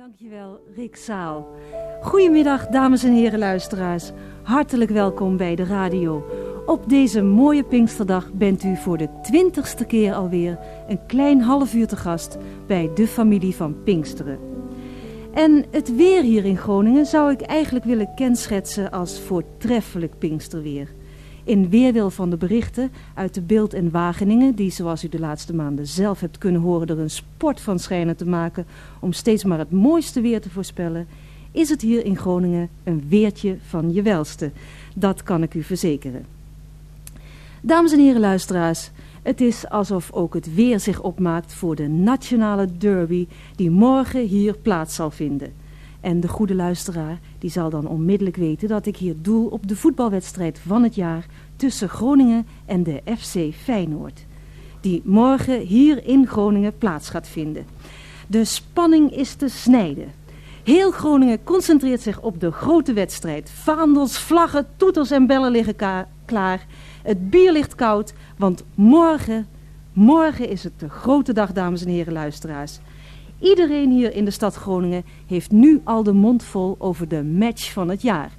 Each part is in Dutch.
Dankjewel, Rick Zaal. Goedemiddag, dames en heren luisteraars. Hartelijk welkom bij de radio. Op deze mooie Pinksterdag bent u voor de twintigste keer alweer een klein half uur te gast bij de familie van Pinksteren. En het weer hier in Groningen zou ik eigenlijk willen kenschetsen als voortreffelijk Pinksterweer. In weerwil van de berichten uit de Beeld en Wageningen, die zoals u de laatste maanden zelf hebt kunnen horen er een sport van schijnen te maken om steeds maar het mooiste weer te voorspellen, is het hier in Groningen een weertje van je welste. Dat kan ik u verzekeren. Dames en heren luisteraars, het is alsof ook het weer zich opmaakt voor de nationale derby die morgen hier plaats zal vinden. En de goede luisteraar die zal dan onmiddellijk weten dat ik hier doel op de voetbalwedstrijd van het jaar tussen Groningen en de FC Feyenoord. Die morgen hier in Groningen plaats gaat vinden. De spanning is te snijden. Heel Groningen concentreert zich op de grote wedstrijd. Vaandels, vlaggen, toeters en bellen liggen klaar. Het bier ligt koud, want morgen, morgen is het de grote dag, dames en heren luisteraars. Iedereen hier in de stad Groningen heeft nu al de mond vol over de match van het jaar.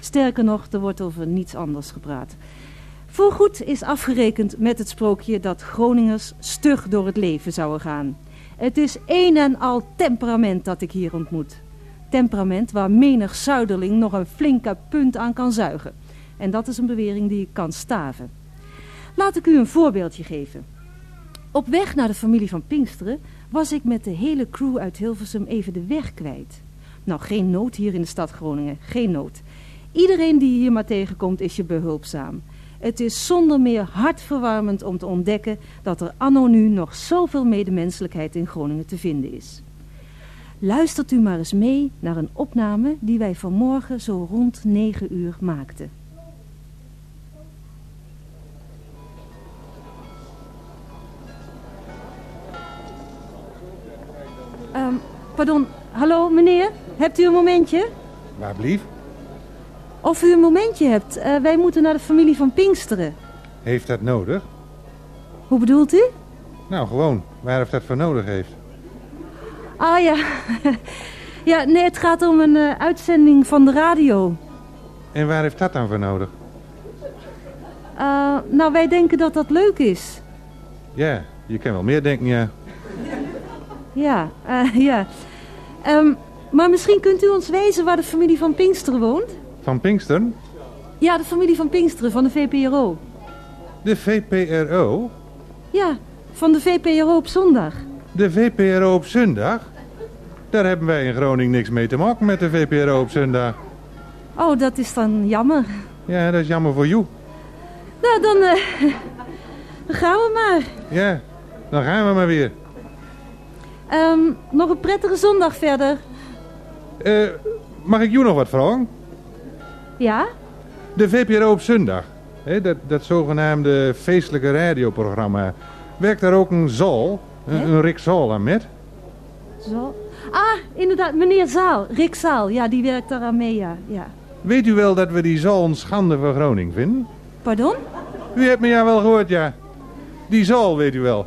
Sterker nog, er wordt over niets anders gepraat. Voorgoed is afgerekend met het sprookje dat Groningers stug door het leven zouden gaan. Het is een en al temperament dat ik hier ontmoet. Temperament waar menig zuiderling nog een flinke punt aan kan zuigen. En dat is een bewering die ik kan staven. Laat ik u een voorbeeldje geven. Op weg naar de familie van Pinksteren was ik met de hele crew uit Hilversum even de weg kwijt. Nou, geen nood hier in de stad Groningen, geen nood. Iedereen die hier maar tegenkomt is je behulpzaam. Het is zonder meer hartverwarmend om te ontdekken dat er anno nu nog zoveel medemenselijkheid in Groningen te vinden is. Luistert u maar eens mee naar een opname die wij vanmorgen zo rond 9 uur maakten. Pardon, hallo meneer, hebt u een momentje? Waar blief? Of u een momentje hebt. Uh, wij moeten naar de familie van Pinksteren. Heeft dat nodig? Hoe bedoelt u? Nou, gewoon. Waar heeft dat voor nodig heeft? Ah ja. ja, nee, het gaat om een uh, uitzending van de radio. En waar heeft dat dan voor nodig? Uh, nou, wij denken dat dat leuk is. Ja, je kan wel meer denken, ja. Ja, ja. Um, maar misschien kunt u ons wijzen waar de familie van Pinksteren woont? Van Pinksteren? Ja, de familie van Pinksteren, van de VPRO. De VPRO? Ja, van de VPRO op zondag. De VPRO op zondag? Daar hebben wij in Groningen niks mee te maken met de VPRO op zondag. Oh, dat is dan jammer. Ja, dat is jammer voor jou. Nou, dan, uh, dan gaan we maar. Ja, dan gaan we maar weer. Um, nog een prettige zondag verder. Uh, mag ik jou nog wat vragen? Ja? De VPRO op zondag. Hè, dat, dat zogenaamde feestelijke radioprogramma. Werkt daar ook een Zal, een, een Rick Zal aan met? Zal? Ah, inderdaad, meneer Zaal. Rick Zaal, ja, die werkt daar aan mee, ja. ja. Weet u wel dat we die Zal een schande voor Groningen vinden? Pardon? U hebt me ja wel gehoord, ja. Die Zal, weet u wel.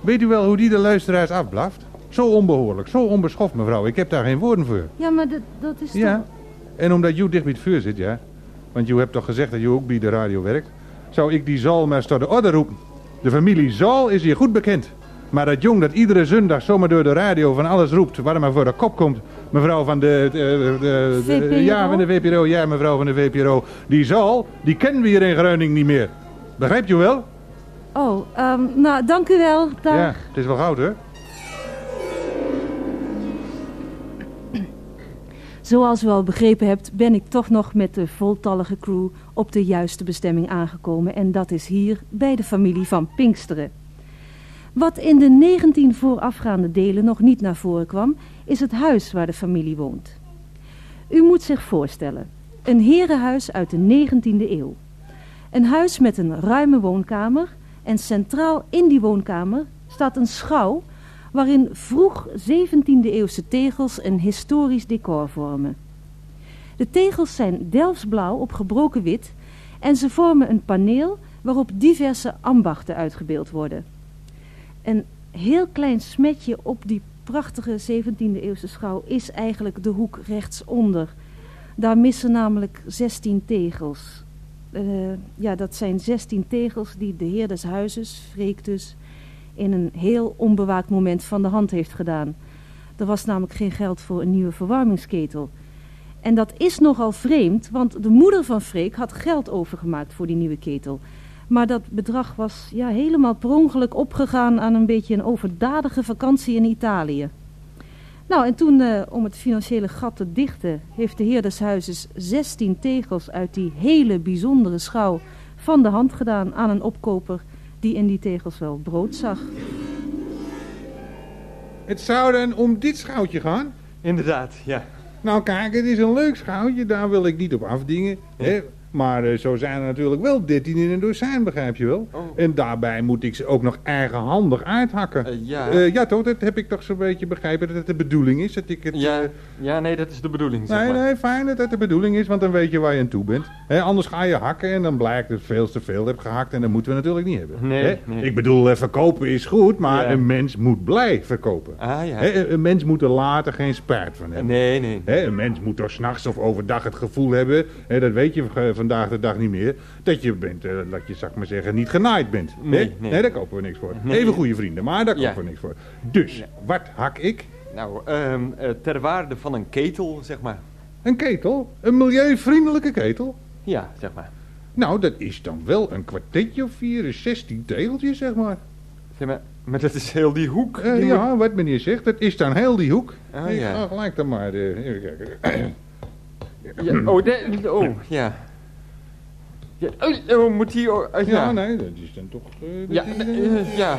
Weet u wel hoe die de luisteraars afblaft? Zo onbehoorlijk, zo onbeschoft, mevrouw. Ik heb daar geen woorden voor. Ja, maar dat, dat is Ja, toch... en omdat jou dicht bij het vuur zit, ja. Want je hebt toch gezegd dat je ook bij de radio werkt. Zou ik die Zal maar eens tot de orde roepen. De familie Zal is hier goed bekend. Maar dat jong dat iedere zondag zomaar door de radio van alles roept... waar maar voor de kop komt. Mevrouw van de... de, de, de ja, van de VPRO. Ja, mevrouw van de VPRO. Die Zal, die kennen we hier in Groningen niet meer. Begrijpt u wel? Oh, um, nou, dank u wel. Dag. Ja, het is wel goud, hè? Zoals u al begrepen hebt, ben ik toch nog met de voltallige crew op de juiste bestemming aangekomen. En dat is hier bij de familie van Pinksteren. Wat in de 19 voorafgaande delen nog niet naar voren kwam, is het huis waar de familie woont. U moet zich voorstellen, een herenhuis uit de 19e eeuw. Een huis met een ruime woonkamer en centraal in die woonkamer staat een schouw waarin vroeg 17e eeuwse tegels een historisch decor vormen. De tegels zijn delfsblauw op gebroken wit en ze vormen een paneel waarop diverse ambachten uitgebeeld worden. Een heel klein smetje op die prachtige 17e eeuwse schouw is eigenlijk de hoek rechtsonder. Daar missen namelijk 16 tegels. Uh, ja, dat zijn 16 tegels die de heer des huizes, Freek dus, in een heel onbewaakt moment van de hand heeft gedaan. Er was namelijk geen geld voor een nieuwe verwarmingsketel. En dat is nogal vreemd, want de moeder van Freek had geld overgemaakt voor die nieuwe ketel. Maar dat bedrag was ja, helemaal per ongeluk opgegaan aan een beetje een overdadige vakantie in Italië. Nou, en toen, uh, om het financiële gat te dichten, heeft de heer des huizes 16 tegels uit die hele bijzondere schouw van de hand gedaan aan een opkoper die in die tegels wel brood zag. Het zou dan om dit schouwtje gaan? Inderdaad, ja. Nou kijk, het is een leuk schouwtje, daar wil ik niet op afdingen. Hè? Maar uh, zo zijn er natuurlijk wel 13 in een dozijn, begrijp je wel. Oh. En daarbij moet ik ze ook nog eigenhandig uithakken. Uh, ja. Uh, ja, toch? Dat heb ik toch zo'n beetje begrepen dat het de bedoeling is. Dat ik het, ja, ja, nee, dat is de bedoeling. Zeg nee, maar. nee, fijn dat dat de bedoeling is, want dan weet je waar je aan toe bent. He, anders ga je hakken en dan blijkt dat veel te veel heb gehakt en dat moeten we natuurlijk niet hebben. Nee, nee. Ik bedoel, verkopen is goed, maar Ja. een mens moet blij verkopen. Ah, ja. He, een mens moet er later geen spijt van hebben. Nee, nee. Een mens moet toch s'nachts of overdag het gevoel hebben, dat weet je eh, vandaag de dag niet meer, dat je, bent, eh, dat je, ik maar zeggen, niet genaaid bent. Nee, nee. daar kopen we niks voor. Even goede vrienden, maar daar kopen we niks voor. Dus, wat hak ik? Nou, eh, ter waarde van een ketel, zeg maar. Een ketel? Een milieuvriendelijke ketel? Ja, zeg maar. Nou, dat is dan wel een kwartetje of vier, een 16 tegeltjes, zeg maar. Zeg maar, maar dat is heel die hoek. Eh, ja, wat meneer zegt, dat is dan heel die hoek. Ah, ik ja. ga gelijk dan maar, even kijken. Ja, oh, de, oh, ja. Ja oh, oh, moet die... Oh, eh, Ja, ja. nee, dat is dan toch... eh, Ja, is dan- eh, ja.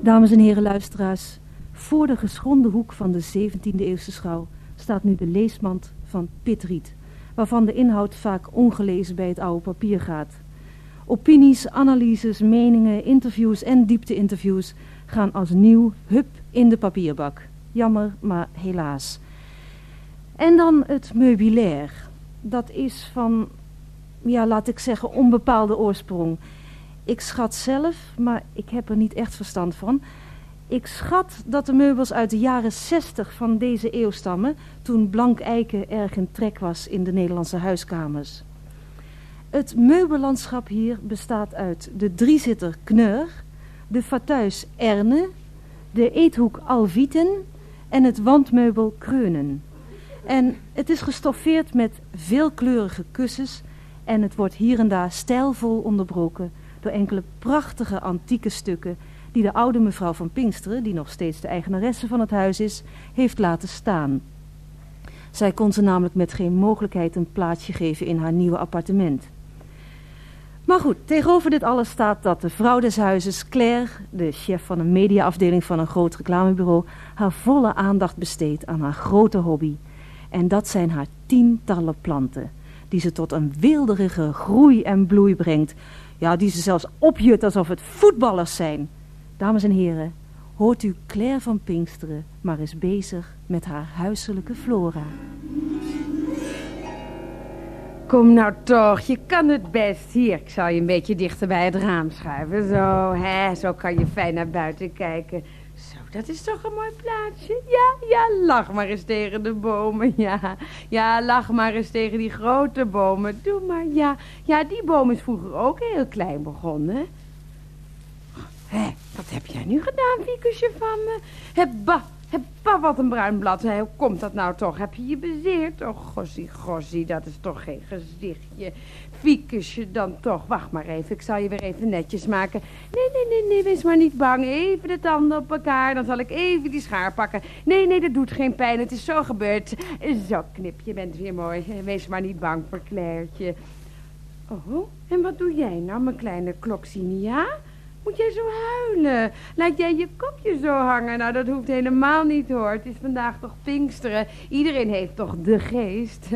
Dames en heren luisteraars, voor de geschonden hoek van de 17e eeuwse schouw staat nu de leesmand van Pitriet, waarvan de inhoud vaak ongelezen bij het oude papier gaat. Opinies, analyses, meningen, interviews en diepte-interviews gaan als nieuw hup in de papierbak. Jammer, maar helaas. En dan het meubilair. Dat is van, ja, laat ik zeggen, onbepaalde oorsprong. Ik schat zelf, maar ik heb er niet echt verstand van. Ik schat dat de meubels uit de jaren 60 van deze eeuw stammen, toen blank eiken erg in trek was in de Nederlandse huiskamers. Het meubellandschap hier bestaat uit de driezitter Kneur, de fauteuils Erne, de eethoek Alvieten en het wandmeubel Kreunen. En het is gestoffeerd met veelkleurige kussens en het wordt hier en daar stijlvol onderbroken door enkele prachtige antieke stukken die de oude mevrouw van Pinksteren, die nog steeds de eigenaresse van het huis is, heeft laten staan. Zij kon ze namelijk met geen mogelijkheid een plaatsje geven in haar nieuwe appartement. Maar goed, tegenover dit alles staat dat de vrouw des huizes, Claire, de chef van een mediaafdeling van een groot reclamebureau, haar volle aandacht besteedt aan haar grote hobby. En dat zijn haar tientallen planten, die ze tot een wilderige groei en bloei brengt. Ja, die ze zelfs opjut alsof het voetballers zijn. Dames en heren, hoort u Claire van Pinksteren maar eens bezig met haar huiselijke flora. Kom nou toch, je kan het best. Hier, ik zal je een beetje dichter bij het raam schuiven. Zo, hè, zo kan je fijn naar buiten kijken. Zo, dat is toch een mooi plaatsje? Ja, ja, lach maar eens tegen de bomen, ja. Ja, lach maar eens tegen die grote bomen. Doe maar, ja. Ja, die boom is vroeger ook heel klein begonnen. Hé, wat heb jij nu gedaan, Fiekusje van me? Hebba, hebba, wat een bruin blad. Hoe komt dat nou toch? Heb je je bezeerd? Oh, gossie, gossie, dat is toch geen gezichtje. Fiekusje dan toch. Wacht maar even, ik zal je weer even netjes maken. Nee, nee, nee, nee, wees maar niet bang. Even de tanden op elkaar, dan zal ik even die schaar pakken. Nee, nee, dat doet geen pijn, het is zo gebeurd. Zo, knip, je bent weer mooi. Wees maar niet bang voor Clairtje. Oh, en wat doe jij nou, mijn kleine Kloxinia? Moet jij zo huilen? Laat jij je kopje zo hangen? Nou, dat hoeft helemaal niet hoor. Het is vandaag toch Pinksteren. Iedereen heeft toch de geest.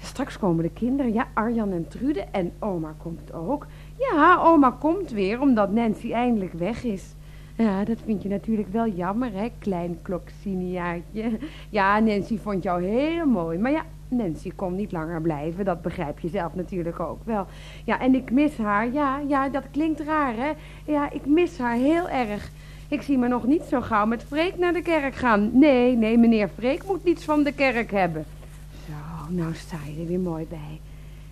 Straks komen de kinderen. Ja, Arjan en Trude. En oma komt ook. Ja, oma komt weer omdat Nancy eindelijk weg is. Ja, dat vind je natuurlijk wel jammer, hè, klein kloksiniaatje. Ja, Nancy vond jou heel mooi. Maar ja, Nancy kon niet langer blijven, dat begrijp je zelf natuurlijk ook wel. Ja, en ik mis haar, ja, ja, dat klinkt raar, hè. Ja, ik mis haar heel erg. Ik zie me nog niet zo gauw met Freek naar de kerk gaan. Nee, nee, meneer Freek moet niets van de kerk hebben. Zo, nou sta je er weer mooi bij.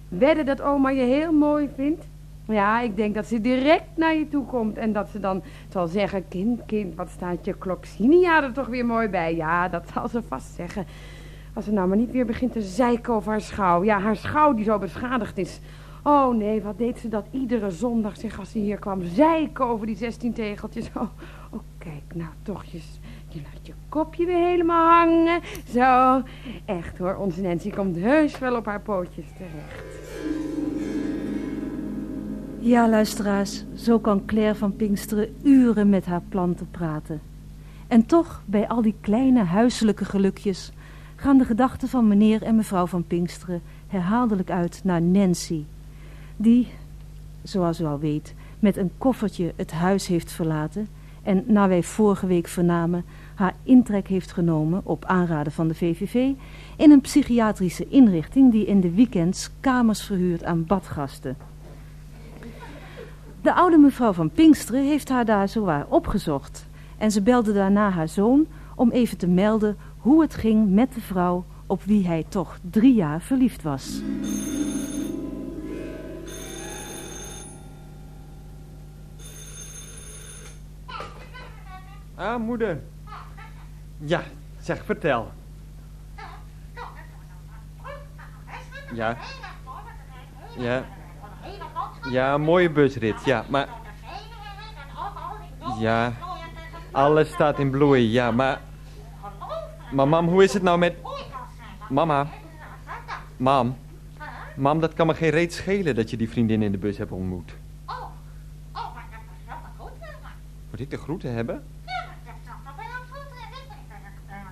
Wedden dat oma je heel mooi vindt? Ja, ik denk dat ze direct naar je toe komt en dat ze dan zal zeggen... Kind, kind, wat staat je Cloxinia er toch weer mooi bij? Ja, dat zal ze vast zeggen. Als ze nou maar niet weer begint te zeiken over haar schouw. Ja, haar schouw die zo beschadigd is. Oh nee, wat deed ze dat iedere zondag, zeg, als ze hier kwam, zeiken over die 16 tegeltjes. Oh, oh kijk, nou toch, je, je laat je kopje weer helemaal hangen. Zo, echt hoor, onze Nancy komt heus wel op haar pootjes terecht. Ja, luisteraars, zo kan Claire van Pinksteren uren met haar planten praten. En toch, bij al die kleine huiselijke gelukjes, gaan de gedachten van meneer en mevrouw van Pinksteren herhaaldelijk uit naar Nancy, die, zoals u al weet, met een koffertje het huis heeft verlaten en, naar wij vorige week vernamen, haar intrek heeft genomen, op aanraden van de VVV, in een psychiatrische inrichting die in de weekends kamers verhuurt aan badgasten. De oude mevrouw van Pinksteren heeft haar daar zowaar opgezocht en ze belde daarna haar zoon om even te melden hoe het ging met de vrouw op wie hij toch drie jaar verliefd was. Ah, moeder. Ja, zeg, vertel. Ja. Ja. Ja, mooie busrit, ja, maar... Ja, alles staat in bloei, ja, maar... Maar mam, hoe is het nou met... Mama. Mam. Mam, dat kan me geen reet schelen dat je die vriendin in de bus hebt ontmoet. Moet ik de groeten hebben?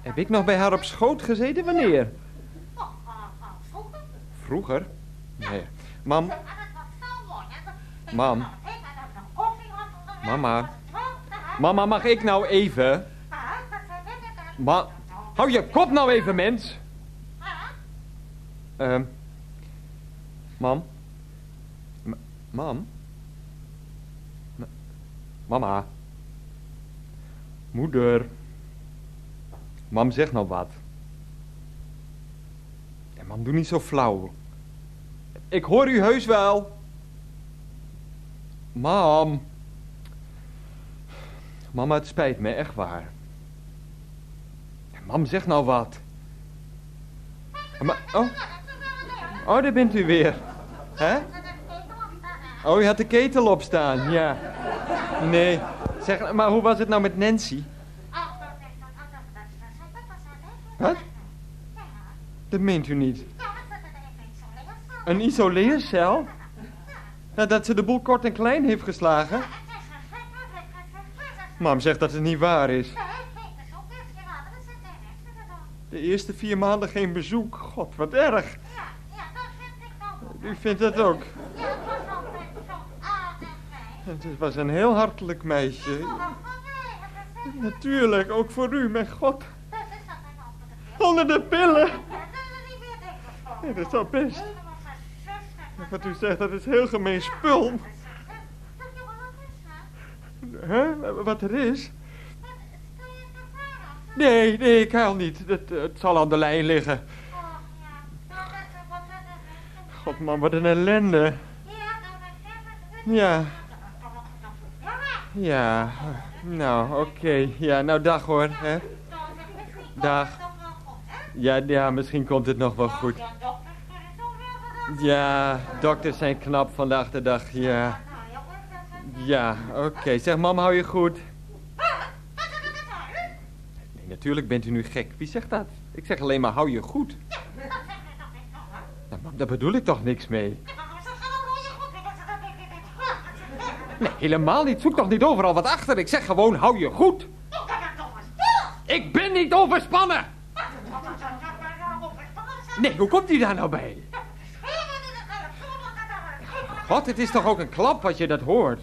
Heb ik nog bij haar op schoot gezeten? Wanneer? Vroeger? Nee. Mam. Mam. Mama. Mama, mag ik nou even? Ma Hou je kop nou even, mens. Ehm. mam. M mam. M Mama. Moeder. Mam, zeg nou wat. Ja, mam, doe niet zo flauw. Ik hoor u heus wel. Mam. Mama, het spijt me, echt waar. Mam, zeg nou wat. Oh. oh, daar bent u weer. Hè? Oh, u had de ketel opstaan, ja. Nee. Zeg, maar hoe was het nou met Nancy? Wat? Dat meent u niet. Een isoleercel? Nadat ze de boel kort en klein heeft geslagen? Mam zegt dat het niet waar is. De eerste vier maanden geen bezoek. God, wat erg. U vindt dat ook? Het was een heel hartelijk meisje. Natuurlijk, ook voor u, mijn god. Onder de pillen. Nee, dat zou best. Wat u zegt, dat is heel gemeen spul. Huh? Wat er is? Nee, nee, ik huil niet. Het, het zal aan de lijn liggen. God man, wat een ellende. Ja. Ja, nou, oké. Ja, nou dag hoor. Hè? Dag. Ja, ja, misschien komt het nog wel goed. Ja, dokters zijn knap vandaag de dag, ja. Ja, oké. Zeg, mam, hou je goed? Natuurlijk bent u nu gek. Wie zegt dat? Ik zeg alleen maar, hou je goed. Nou, daar bedoel ik toch niks mee. Nee, helemaal niet. Zoek toch niet overal wat achter. Ik zeg gewoon, hou je goed. Ik ben niet overspannen. Nee, hoe komt u daar nou bij? God, het is toch ook een klap als je dat hoort?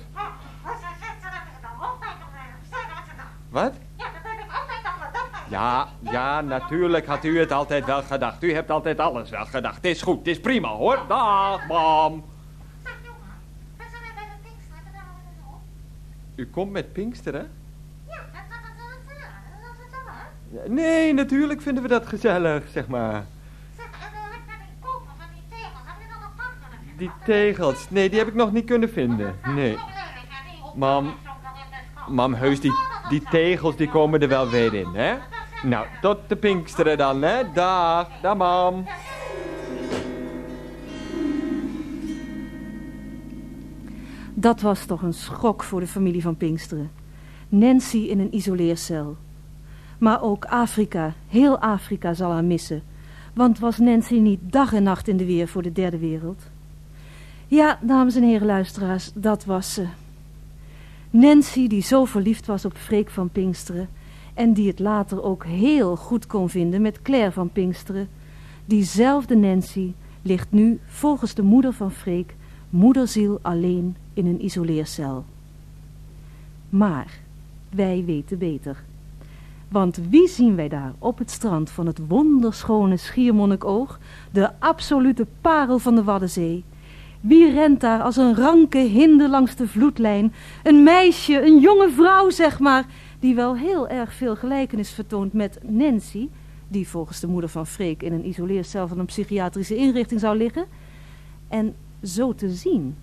Wat? Ja, ja, natuurlijk had u het altijd wel gedacht. U hebt altijd alles wel gedacht. Het is goed, het is prima hoor. Dag, mam. U komt met Pinksteren? Nee, natuurlijk vinden we dat gezellig, zeg maar. Die tegels, nee, die heb ik nog niet kunnen vinden. Nee. Mam, mam, heus, die, die tegels die komen er wel weer in, hè? Nou, tot de Pinksteren dan, hè? Dag, dag, mam. Dat was toch een schok voor de familie van Pinksteren. Nancy in een isoleercel. Maar ook Afrika, heel Afrika zal haar missen. Want was Nancy niet dag en nacht in de weer voor de derde wereld? Ja, dames en heren luisteraars, dat was ze. Nancy die zo verliefd was op Freek van Pinksteren... en die het later ook heel goed kon vinden met Claire van Pinksteren... diezelfde Nancy ligt nu, volgens de moeder van Freek... moederziel alleen in een isoleercel. Maar wij weten beter... Want wie zien wij daar op het strand van het wonderschone Schiermonnikoog, de absolute parel van de Waddenzee? Wie rent daar als een ranke hinde langs de vloedlijn? Een meisje, een jonge vrouw zeg maar, die wel heel erg veel gelijkenis vertoont met Nancy, die volgens de moeder van Freek in een isoleercel van een psychiatrische inrichting zou liggen. En zo te zien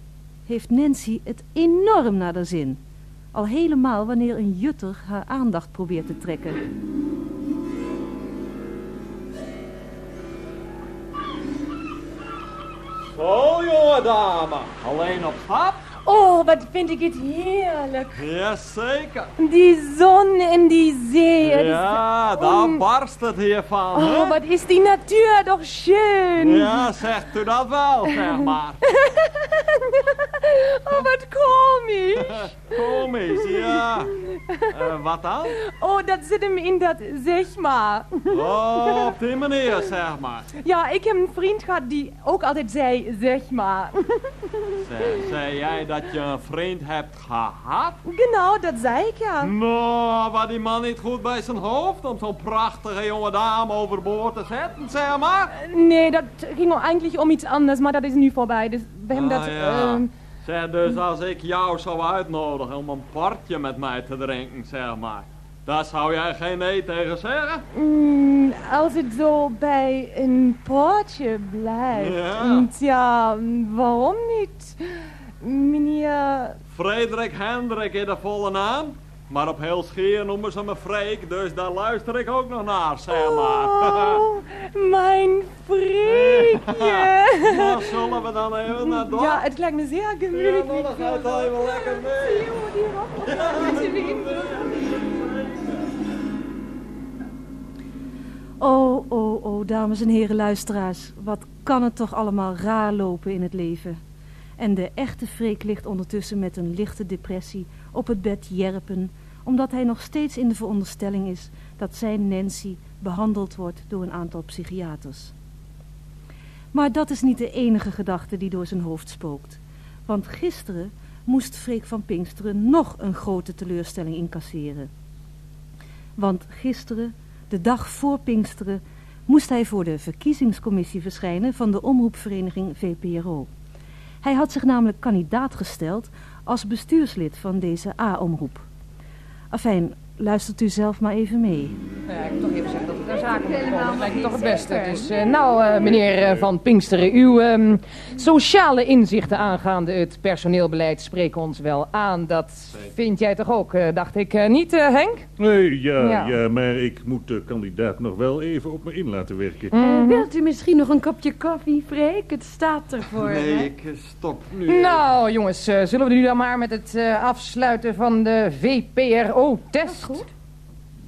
heeft Nancy het enorm naar de zin. Al helemaal wanneer een jutter haar aandacht probeert te trekken. Zo, jonge dame. Alleen op stap? Oh, wat vind ik het heerlijk. Jazeker. Die zon en die zee. Ja, daar barst het hier van, hè? Oh, wat is die natuur toch schön. Ja, zegt u dat wel, zeg maar. Oh, wat komisch. Komisch, ja. Eh, wat dan? Oh, dat zit hem in dat zeg maar. Oh, op die manier, zeg maar. Ja, ik heb een vriend gehad die ook altijd zei zeg maar. Zei, zei jij dat je een vriend hebt gehad? Genau, dat zei ik ja. Nou, was die man niet goed bij zijn hoofd om zo'n prachtige jonge dame overboord te zetten, zeg maar? Nee, dat ging eigenlijk om iets anders, maar dat is nu voorbij. Dus we hebben Ah, dat... ja. ehm, Zeg, dus als ik jou zou uitnodigen om een partje met mij te drinken, zeg maar. Daar zou jij geen nee tegen zeggen? mm, als het zo bij een poortje blijft. Ja. Tja, waarom niet? Meneer... Frederik Hendrik in de volle naam. Maar op heel Schier noemen ze me Freek, dus daar luister ik ook nog naar, zeg maar. Oh, mijn Freekje. Nou, zullen we dan even naar? Ja, het lijkt me zeer Ja, gemütlich. nou, dan gaat hij even lekker mee. Oh, oh, oh, dames en heren luisteraars, wat kan het toch allemaal raar lopen in het leven. En de echte Freek ligt ondertussen met een lichte depressie op het bed jerpen, omdat hij nog steeds in de veronderstelling is dat zijn Nancy behandeld wordt door een aantal psychiaters. Maar dat is niet de enige gedachte die door zijn hoofd spookt. Want gisteren moest Freek van Pinksteren nog een grote teleurstelling incasseren. Want gisteren, de dag voor Pinksteren, moest hij voor de verkiezingscommissie verschijnen van de omroepvereniging VPRO. Hij had zich namelijk kandidaat gesteld als bestuurslid van deze A-omroep. Afijn, luistert u zelf maar even mee. Ja, ik moet toch even zeggen zaken komen. Dat lijkt me toch het beste. Dus, eh, nou, eh, meneer eh, Van Pinksteren, uw ehm, sociale inzichten aangaande het personeelbeleid spreken ons wel aan. Dat vind jij toch ook, eh, dacht ik, eh, niet, eh, Henk? Nee, ja, Ja. ja. maar ik moet de kandidaat nog wel even op me in laten werken. Eh, wilt u misschien nog een kopje koffie, Freek? Het staat ervoor. Nee, hè? ik stop nu. Nou, jongens, eh, zullen we nu dan maar met het eh, afsluiten van de VPRO-test?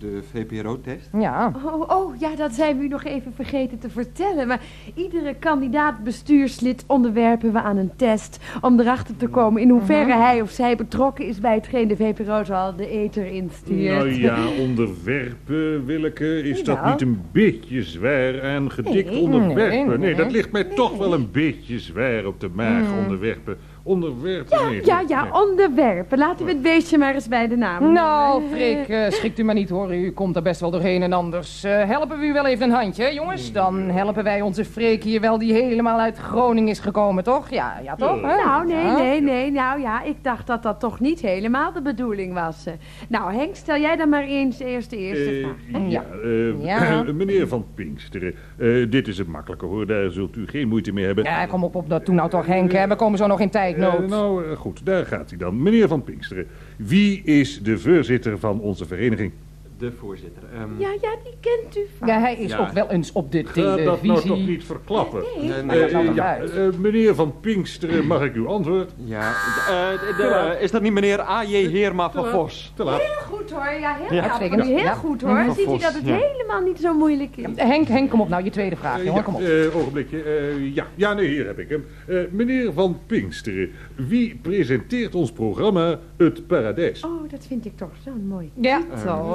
De VPRO-test? Ja. Oh, oh, ja, dat zijn we u nog even vergeten te vertellen. Maar iedere kandidaat bestuurslid onderwerpen we aan een test... om erachter te komen in hoeverre hij of zij betrokken is... bij hetgeen de VPRO zoal de ether instuurt. Nou ja, onderwerpen, Willeke, is dat niet een beetje zwaar aan gedikt Nee, onderwerpen? nee, Nee, nee. dat ligt mij toch wel een beetje zwaar op de maag, Hmm. onderwerpen. Onderwerpen. Ja, ja, ja, onderwerpen. Laten we het beestje maar eens bij de naam Nou. Freek, eh, schikt u maar niet hoor. U komt er best wel doorheen en anders. eh, helpen we u wel even een handje, hè, jongens? Dan helpen wij onze Freek hier wel, die helemaal uit Groningen is gekomen, toch? Ja, ja toch? hè? Nou, nee, Ja? nee, nee. Nou ja, ik dacht dat dat toch niet helemaal de bedoeling was. eh. Nou, Henk, stel jij dan maar eens eerst de eerste vraag. ja, eh, Ja. meneer Van Pinksteren, eh, dit is het makkelijke hoor, daar zult u geen moeite mee hebben. Ja, kom op, op dat toen nou toch, Henk. Hè? We komen zo nog in tijdnood. Eh, nou, eh, goed, daar gaat hij dan. Meneer Van Pinksteren, wie is de voorzitter van onze vereniging? De voorzitter. ehm, Ja, ja, die kent u van. Ja, hij is Ja. ook wel eens op de Ga dat nou toch niet verklappen? nee, maar nee, Eh, ja, eh, meneer Van Pinksteren, mag ik uw antwoord? Ja, eh, is dat niet meneer A.J. Heerma van Vos? Te laat. Heel goed hoor, ja, heel, Ja. heel Ja. goed hoor. Van Ziet u dat het ja. helemaal niet zo moeilijk is? Henk, Henk, kom op nou, je tweede vraag, Eh, jongen, ja, kom op. eh, ogenblikje. eh, ja. ja, nee, hier heb ik hem. Eh, meneer Van Pinksteren, wie presenteert ons programma Het Paradijs? Oh, dat vind ik toch zo'n mooi Ja.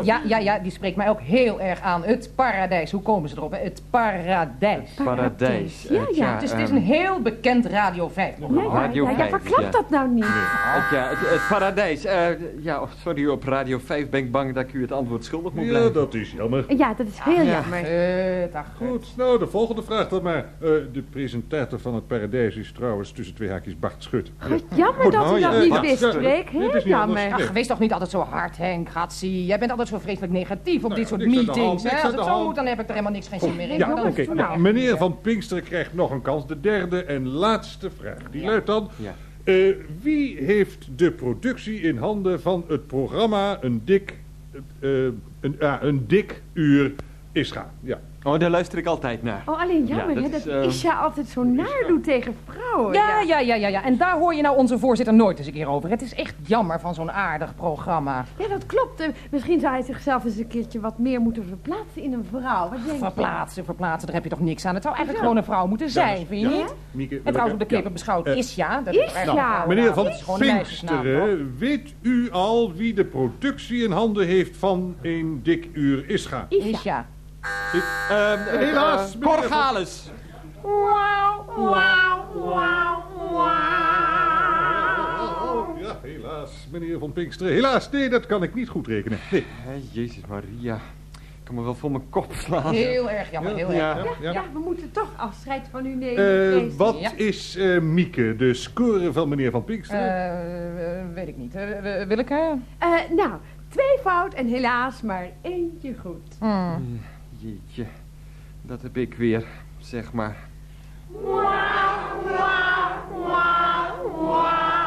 Ja, ja, ja, die spreekt mij ook heel erg aan. Het paradijs. Hoe komen ze erop? Hè? Het paradijs. Paradijs. Ja, eh, ja, Het is, het is ehm, een heel bekend Radio 5 Ja, ja, Radio ja, ja, vijf, verklap ja. dat nou niet. het- ja, het, het paradijs. eh, ja, oh, sorry, op Radio 5 ben ik bang dat ik u het antwoord schuldig moet Ja, blijven. dat is jammer. Ja, dat is heel Ja. jammer. Eh, dag. Goed, nou, de volgende vraag dan maar. Eh, de presentator van Het Paradijs is trouwens tussen twee haakjes Bart Schut. Ja. Jammer dat nou, u ja, dat niet ja, wist, ja, is Heel jammer. Ach, wees toch niet altijd zo hard, Henk, Gatsie. Jij bent altijd zo vreselijk negatief op Nou dit soort meetings. hè? Als het zo moet, dan heb ik er helemaal niks geen zin meer in. Ja, oké. Nou, meneer Van Pinksteren krijgt nog een kans. De derde en laatste vraag. Die Ja. luidt dan... Ja. eh, wie heeft de productie in handen van het programma Een Dik... eh, een, ja, een dik uur is gaan? Ja. Oh, daar luister ik altijd naar. Oh, alleen jammer Ja, hè, dat dat is, eh, Isha altijd zo naar doet tegen vrouwen. Ja, ja, ja, ja, ja. En daar hoor je nou onze voorzitter nooit eens een keer over. Het is echt jammer van zo'n aardig programma. Ja, dat klopt. Eh, Misschien zou hij zichzelf eens een keertje wat meer moeten verplaatsen in een vrouw. Wat denk je? Verplaatsen, verplaatsen, daar heb je toch niks aan. Het zou eigenlijk Ja. gewoon een vrouw moeten zijn, vind je Ja. niet? Mieke, En trouwens, op de ja. beschouwd Eh, is ja. Dat is is eigenlijk ja. een vrouw, Meneer nou, Van dat? Pinksteren, weet u al wie de productie in handen heeft van Een Dik Uur is gaan? Ja. Ehm, Helaas, eh, meneer Cor Gales. Oh, ja, helaas, meneer Van Pinksteren. Helaas, nee, dat kan ik niet goed rekenen. Nee. Hé, Jezus Maria. Ik kan me wel voor mijn kop slaan. Heel erg jammer, heel Ja. erg. Ja. Ja, we moeten toch afscheid van u nemen. Eh, wat Ja. is eh, Mieke, de score van meneer Van Pinksteren? Eh, eh, weet ik niet. Eh, wil ik? eh? Eh, nou, twee fout en helaas maar eentje goed. Hmm. Jeetje, dat heb ik weer, zeg maar. Wah, wah, wah, wah.